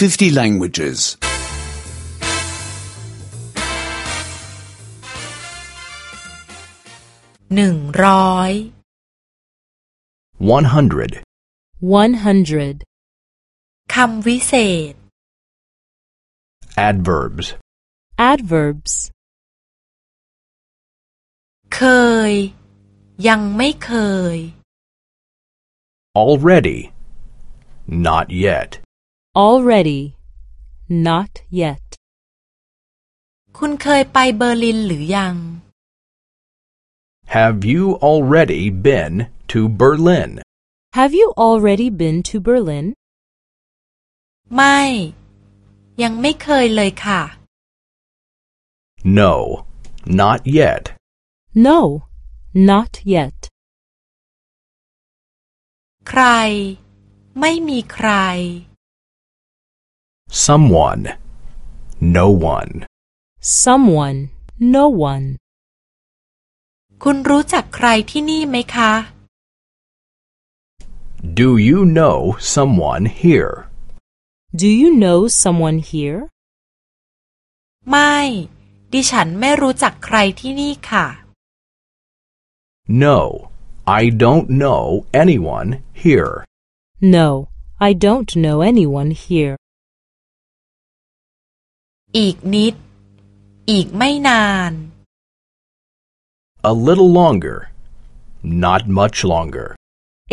50 languages. หนึ่งร้อย 100. 100. คำวิเศษ Adverbs. Adverbs. เคย ยังไม่เคย Already. Not yet. Already. Not yet. คุณเคยไปเบอร์ลินหรือยัง Have you already been to Berlin? Have you already been to Berlin? ไม่ ยังไม่เคยเลยค่ะ No. Not yet. No. Not yet. ใคร ไม่มีใคร Someone. No one. Someone. No one. คุณรู้จักใครที่นี่ไหมคะ Do you know someone here? Do you know someone here? ไม่ ดิฉันไม่รู้จักใครที่นี่ค่ะ No. I don't know anyone here. No. I don't know anyone here. อีกนิด อีกไม่นาน A little longer. Not much longer.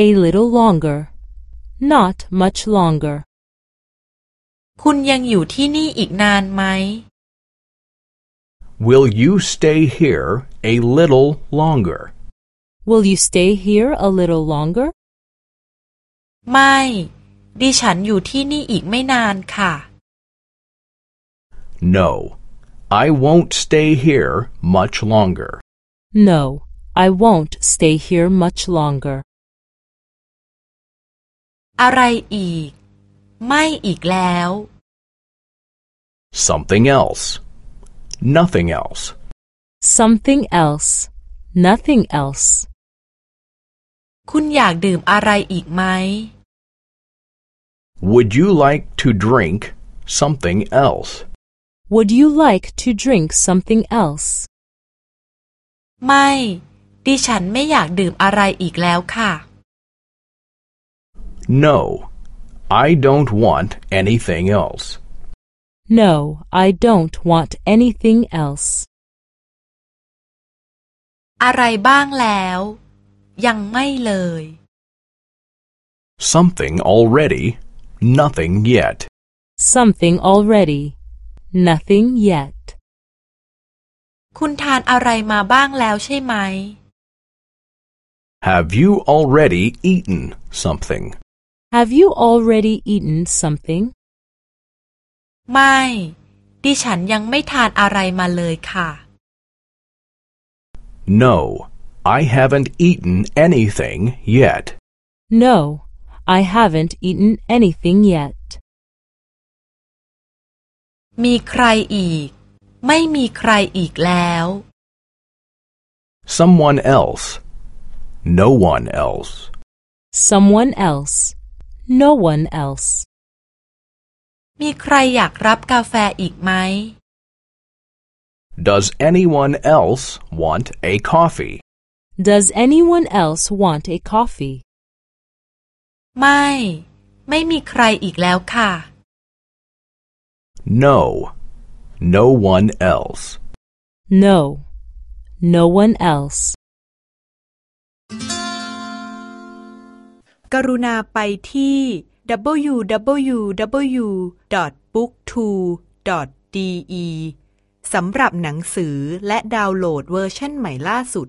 A little longer. Not much longer. คุณยังอยู่ที่นี่อีกนานไหม Will you stay here a little longer? Will you stay here a little longer? ไม่ ดิฉันอยู่ที่นี่อีกไม่นานค่ะ No. I won't stay here much longer. No. I won't stay here much longer. อะไรอีก ไม่อีกแล้ว Something else. Nothing else. Something else. Nothing else. คุณอยากดื่มอะไรอีกไหม Would you like to drink something else? Would you like to drink something else? ไม่ ดิฉันไม่อยากดื่มอะไรอีกแล้วค่ะ No. I don't want anything else. No, I don't want anything else. อะไรบ้างแล้ว ยังไม่เลย Something already. Nothing yet. Something already. Nothing yet. คุณทานอะไรมาบ้างแล้วใช่ไหม Have you already eaten something? Have you already eaten something? ไม่ ดิฉันยังไม่ทานอะไรมาเลยค่ะ No. I haven't eaten anything yet. No, I haven't eaten anything yet. มีใครอีก ไม่มีใครอีกแล้ว Someone else. No one else. Someone else. No one else. มีใครอยากรับกาแฟอีกไหม Does anyone else want a coffee? Does anyone else want a coffee? ไม่ ไม่มีใครอีกแล้วค่ะ No. No one else. No. No one else. กรุณาไปที่ www.booktwo.de สำหรับหนังสือและดาวน์โหลดเวอร์ชันใหม่ล่าสุด